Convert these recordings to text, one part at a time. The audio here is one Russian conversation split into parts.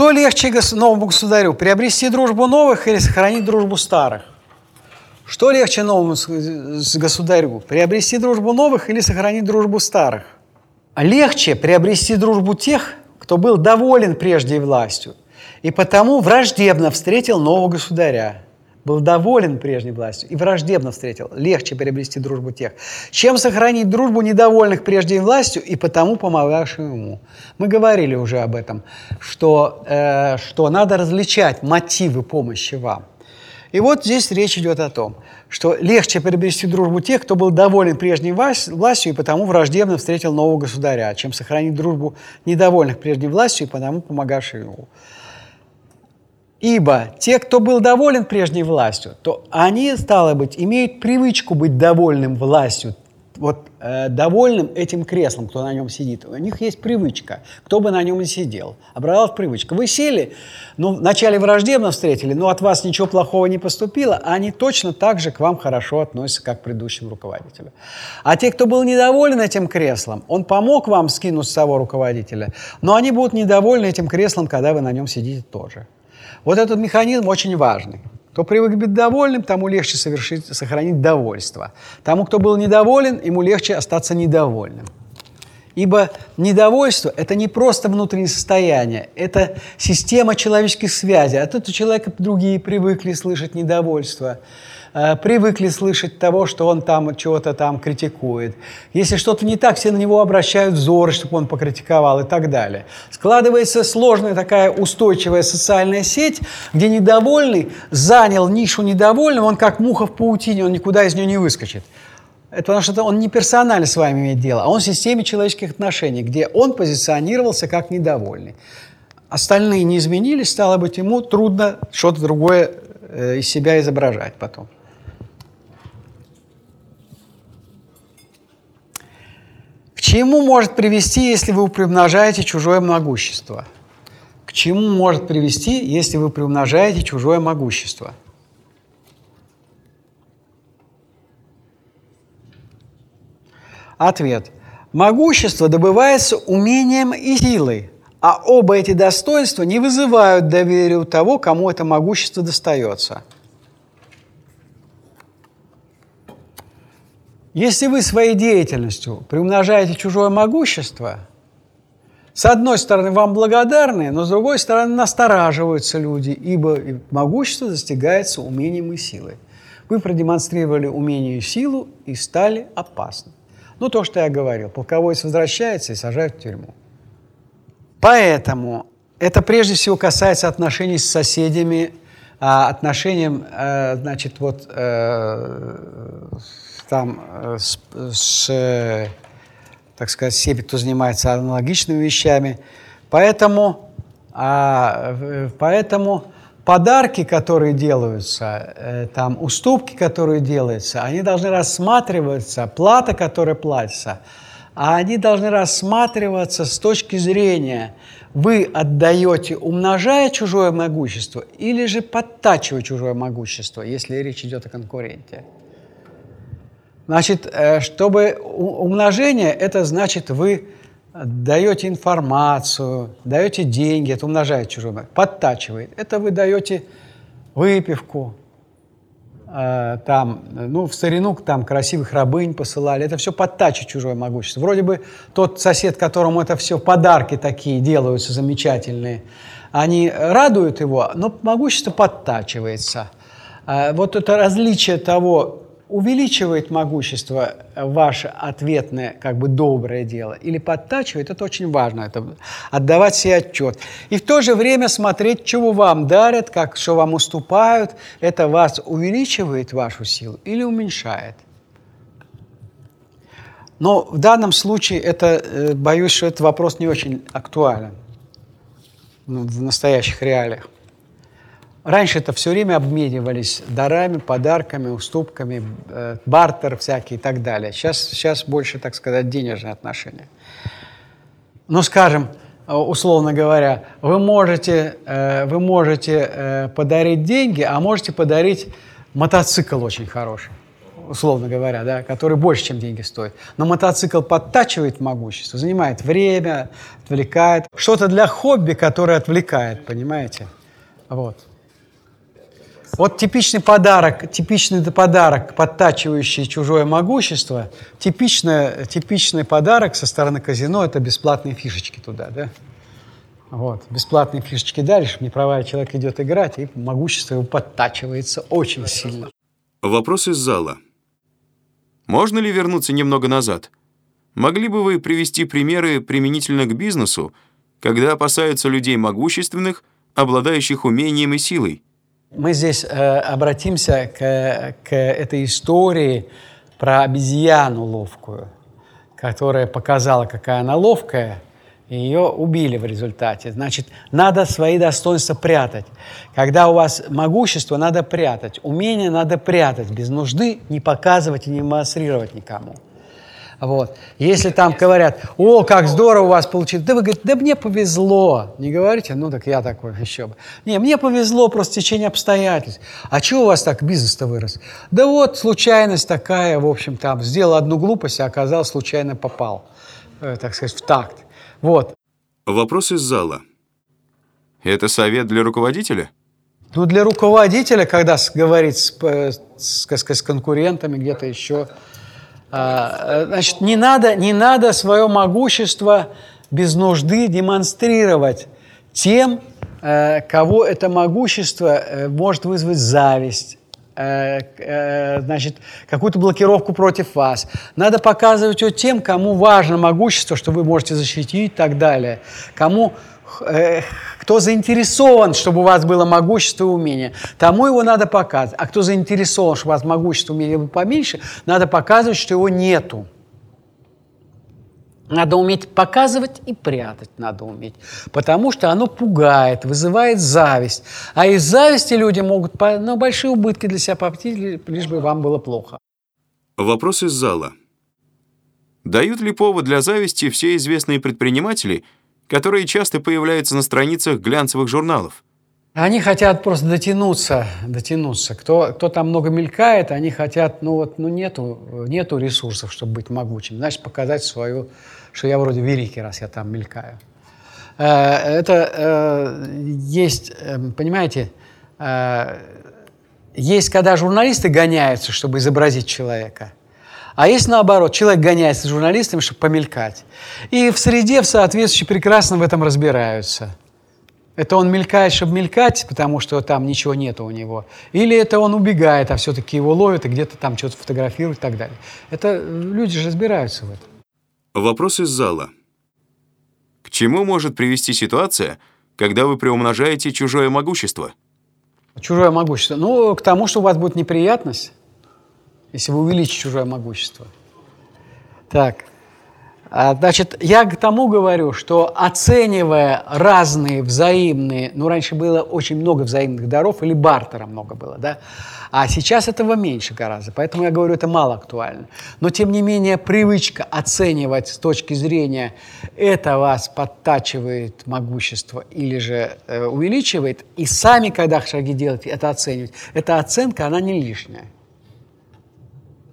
Что легче новому государю, приобрести дружбу новых или сохранить дружбу старых? Что легче новому государю, приобрести дружбу новых или сохранить дружбу старых? Легче приобрести дружбу тех, кто был доволен прежде властью, и потому враждебно встретил нового государя был доволен прежней властью и враждебно встретил, легче приобрести дружбу тех, чем сохранить дружбу недовольных прежней властью и потому помогавшим ему. Мы говорили уже об этом, что, э, что надо различать мотивы помощи вам. И вот здесь речь идет о том, что легче приобрести дружбу тех, кто был доволен прежней властью и потому враждебно встретил нового государя, чем сохранить дружбу недовольных прежней властью и потому помогавшим ему. Ибо те, кто был доволен прежней властью, то они, стало быть, имеют привычку быть довольным властью, вот э, довольным этим креслом, кто на нем сидит. У них есть привычка, кто бы на нем и сидел. Образовалась привычка. Вы сели, ну, вначале враждебно встретили, но от вас ничего плохого не поступило, а они точно так же к вам хорошо относятся, как к предыдущему руководителю. А те, кто был недоволен этим креслом, он помог вам скинуть с того руководителя, но они будут недовольны этим креслом, когда вы на нем сидите тоже. Вот этот механизм очень важный. Кто привык быть довольным, тому легче совершить, сохранить довольство. Тому, кто был недоволен, ему легче остаться недовольным. Ибо недовольство – это не просто внутреннее состояние, это система человеческих связей. От этого человека другие привыкли слышать недовольство. Э, привыкли слышать того, что он там чего-то там критикует. Если что-то не так, все на него обращают взоры, чтобы он покритиковал и так далее. Складывается сложная такая устойчивая социальная сеть, где недовольный занял нишу недовольного, он как муха в паутине, он никуда из нее не выскочит. Это потому что он не персонально с вами имеет дело, а он в системе человеческих отношений, где он позиционировался как недовольный. Остальные не изменились, стало быть, ему трудно что-то другое э, из себя изображать потом. К чему может привести, если вы приумножаете чужое могущество? К чему может привести, если вы приумножаете чужое могущество? Ответ. Могущество добывается умением и силой, а оба эти достоинства не вызывают доверия у того, кому это могущество достается – Если вы своей деятельностью приумножаете чужое могущество, с одной стороны, вам благодарны, но с другой стороны, настораживаются люди, ибо могущество достигается умением и силой. Вы продемонстрировали умение и силу и стали опасны. Ну, то, что я говорил, полководец возвращается и сажают в тюрьму. Поэтому это прежде всего касается отношений с соседями, а, отношениям, э, значит, вот э, там э, с, с так сказать, с теми, кто занимается аналогичными вещами. Поэтому, а, поэтому подарки, которые делаются, э, там, уступки, которые делаются, они должны рассматриваться, плата, которая платится, а они должны рассматриваться с точки зрения, вы отдаете, умножая чужое могущество, или же подтачивая чужое могущество, если речь идет о конкуренте. Значит, э, чтобы умножение, это значит, вы даете информацию, даете деньги, это умножает чужое, подтачивает. Это вы даете выпивку, э, там, ну, в старину там красивых рабынь посылали, это все подтачивает чужое могущество. Вроде бы тот сосед, которому это все подарки такие делаются замечательные, они радуют его, но могущество подтачивается. Э, вот это различие того, увеличивает могущество ваше ответное, как бы доброе дело, или подтачивает, это очень важно, это отдавать себе отчет. И в то же время смотреть, чего вам дарят, как, что вам уступают, это вас увеличивает вашу силу или уменьшает. Но в данном случае это, э, боюсь, что этот вопрос не очень актуален в настоящих реалиях. Раньше это все время обменивались дарами, подарками, уступками, э, бартер всякий и так далее. Сейчас, сейчас больше, так сказать, денежные отношения. Ну, скажем, э, условно говоря, вы можете, э, вы можете э, подарить деньги, а можете подарить мотоцикл очень хороший. условно говоря, да, который больше, чем деньги стоит. Но мотоцикл подтачивает могущество, занимает время, отвлекает. Что-то для хобби, которое отвлекает, понимаете? Вот. Вот типичный подарок, типичный подарок, подтачивающий чужое могущество, типичный, типичный подарок со стороны казино – это бесплатные фишечки туда, да? Вот, бесплатные фишечки дальше, неправая человек идет играть, и могущество его подтачивается очень сильно. Вопрос из зала. Можно ли вернуться немного назад? Могли бы вы привести примеры применительно к бизнесу, когда опасаются людей могущественных, обладающих умением и силой? Мы здесь э, обратимся к, к этой истории про обезьяну ловкую, которая показала, какая она ловкая, и ее убили в результате. Значит, надо свои достоинства прятать. Когда у вас могущество, надо прятать. Умение надо прятать. Без нужды не показывать и не демонстрировать никому. Вот. Если там говорят, о, как здорово у вас получилось, да вы говорите, да мне повезло. Не говорите, ну так я такой еще бы. Не, мне повезло просто течение обстоятельств. А чего у вас так бизнес-то вырос? Да вот, случайность такая, в общем, там, сделал одну глупость, а оказалось, случайно попал, э, так сказать, в такт. Вот. Вопрос из зала. Это совет для руководителя? Ну, для руководителя, когда говорить с, э, с, с, с конкурентами где-то еще, значит, не надо, не надо свое могущество без нужды демонстрировать тем, э, кого это могущество э, может вызвать зависть, значит, какую-то блокировку против вас. Надо показывать ее тем, кому важно могущество, что вы можете защитить и так далее. Кому кто заинтересован, чтобы у вас было могущество и умение, тому его надо показывать. А кто заинтересован, чтобы у вас могущество и умение было поменьше, надо показывать, что его нету. Надо уметь показывать и прятать надо уметь, потому что оно пугает, вызывает зависть. А из зависти люди могут ну, большие убытки для себя попить, лишь бы вам было плохо. Вопрос из зала. Дают ли повод для зависти все известные предприниматели – которые часто появляются на страницах глянцевых журналов. Они хотят просто дотянуться, дотянуться. Кто, кто там много мелькает, они хотят, ну вот, ну нету, нету ресурсов, чтобы быть могучим. Значит, показать свою, что я вроде великий, раз я там мелькаю. Э, это э, есть, э, понимаете, есть, когда журналисты гоняются, чтобы изобразить человека – а есть наоборот, человек гоняется с журналистами, чтобы помелькать. И в среде, в соответствующей, прекрасно в этом разбираются. Это он мелькает, чтобы мелькать, потому что там ничего нет у него. Или это он убегает, а все-таки его ловят и где-то там что-то фотографируют и так далее. Это люди же разбираются в этом. Вопрос из зала. К чему может привести ситуация, когда вы приумножаете чужое могущество? Чужое могущество? Ну, к тому, что у вас будет неприятность если вы увеличите чужое могущество. Так, а, Значит, я к тому говорю, что оценивая разные взаимные, ну, раньше было очень много взаимных даров, или бартера много было, да, а сейчас этого меньше гораздо, поэтому я говорю, это мало актуально. Но, тем не менее, привычка оценивать с точки зрения это вас подтачивает могущество или же э, увеличивает, и сами, когда шаги делаете, это оценивать, эта оценка, она не лишняя.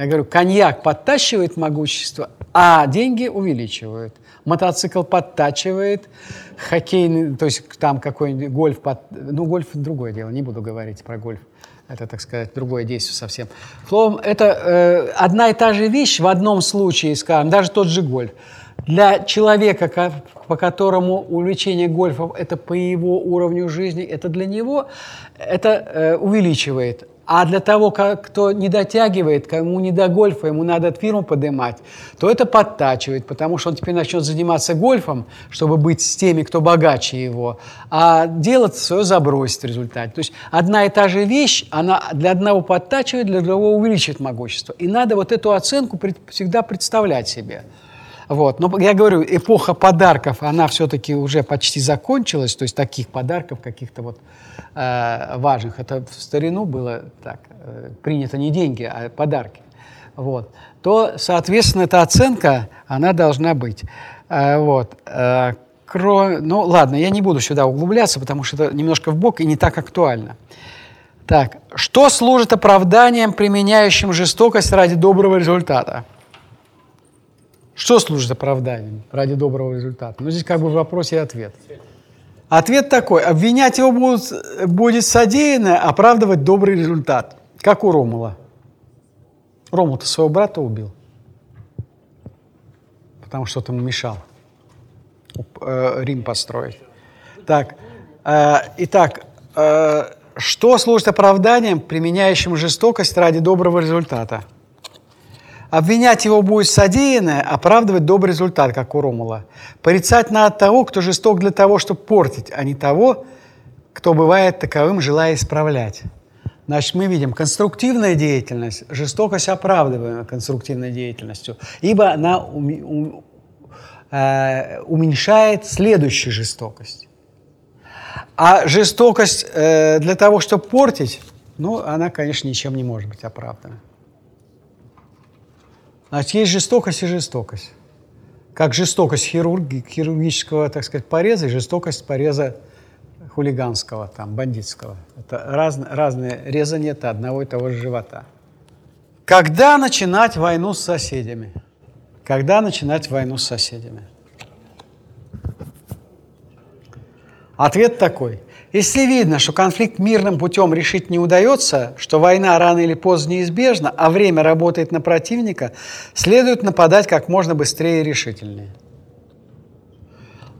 Я говорю, коньяк подтачивает могущество, а деньги увеличивают. Мотоцикл подтачивает, хоккейный, то есть там какой-нибудь гольф, под, ну гольф другое дело, не буду говорить про гольф. Это, так сказать, другое действие совсем. Словом, это э, одна и та же вещь в одном случае, скажем, даже тот же гольф. Для человека, по которому увлечение гольфом – это по его уровню жизни, это для него это э, увеличивает. А для того, кто не дотягивает, кому не до гольфа, ему надо фирму поднимать, то это подтачивает, потому что он теперь начнет заниматься гольфом, чтобы быть с теми, кто богаче его, а делать свое забросит в результате. То есть одна и та же вещь, она для одного подтачивает, для другого увеличивает могущество. И надо вот эту оценку всегда представлять себе. Вот. Но я говорю, эпоха подарков, она все-таки уже почти закончилась, то есть таких подарков каких-то вот Э, важных, это в старину было так, э, принято не деньги, а подарки, вот, то, соответственно, эта оценка, она должна быть. Э, вот. Кро... Ну, ладно, я не буду сюда углубляться, потому что это немножко бок и не так актуально. Так, что служит оправданием, применяющим жестокость ради доброго результата? Что служит оправданием ради доброго результата? Ну, здесь как бы в вопросе и ответ. Ответ такой. Обвинять его будут, будет содеянное, оправдывать добрый результат. Как у Ромула. Ромул-то своего брата убил. Потому что ему мешал э, Рим построить. Так, э, итак, э, что служит оправданием, применяющим жестокость ради доброго результата? Обвинять его будет содеянное, оправдывать добрый результат, как у Ромула. Порицать надо того, кто жесток для того, чтобы портить, а не того, кто бывает таковым, желая исправлять. Значит, мы видим конструктивная деятельность, жестокость оправдываемая конструктивной деятельностью, ибо она э, уменьшает следующую жестокость. А жестокость э, для того, чтобы портить, ну, она, конечно, ничем не может быть оправдана. Значит, есть жестокость и жестокость. Как жестокость хирурги, хирургического, так сказать, пореза и жестокость пореза хулиганского, там, бандитского. Это раз, разные резания это одного и того же живота. Когда начинать войну с соседями? Когда начинать войну с соседями? Ответ такой. Если видно, что конфликт мирным путем решить не удается, что война рано или поздно неизбежна, а время работает на противника, следует нападать как можно быстрее и решительнее.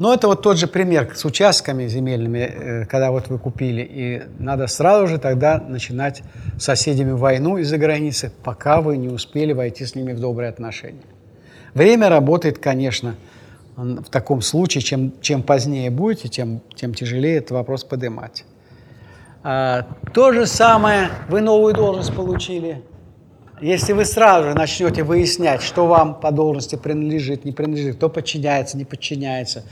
Но это вот тот же пример с участками земельными, э, когда вот вы купили, и надо сразу же тогда начинать с соседями войну из-за границы, пока вы не успели войти с ними в добрые отношения. Время работает, конечно, в таком случае, чем, чем позднее будете, тем, тем тяжелее этот вопрос поднимать. А, то же самое, вы новую должность получили. Если вы сразу же начнете выяснять, что вам по должности принадлежит, не принадлежит, кто подчиняется, не подчиняется,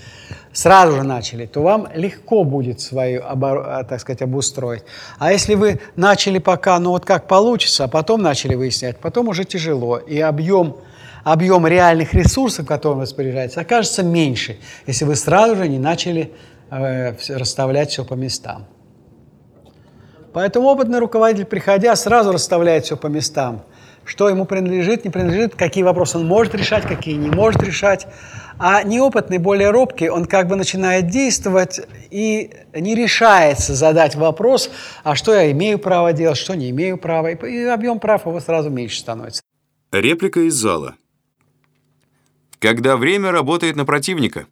сразу же начали, то вам легко будет свою, а, так сказать, обустроить. А если вы начали пока, ну вот как получится, а потом начали выяснять, потом уже тяжело. И объем объем реальных ресурсов, которым распоряжается, окажется меньше, если вы сразу же не начали э, расставлять все по местам. Поэтому опытный руководитель, приходя, сразу расставляет все по местам. Что ему принадлежит, не принадлежит, какие вопросы он может решать, какие не может решать. А неопытный, более робкий, он как бы начинает действовать и не решается задать вопрос, а что я имею право делать, что не имею права. И объем прав его сразу меньше становится. Реплика из зала. Когда время работает на противника.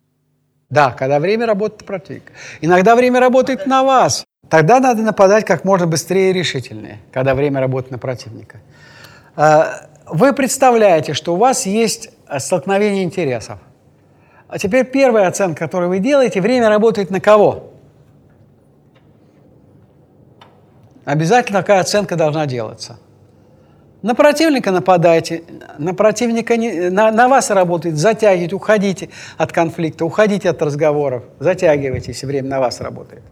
Да, когда время работает на противника. Иногда время работает на вас. Тогда надо нападать как можно быстрее и решительнее, когда время работает на противника. А, вы представляете, что у вас есть столкновение интересов. А теперь первая оценка, которую вы делаете, время работает на кого? Обязательно такая оценка должна делаться. На противника нападайте, на противника не, на, на вас работает, затягивайте, уходите от конфликта, уходите от разговоров, затягивайте, если время на вас работает.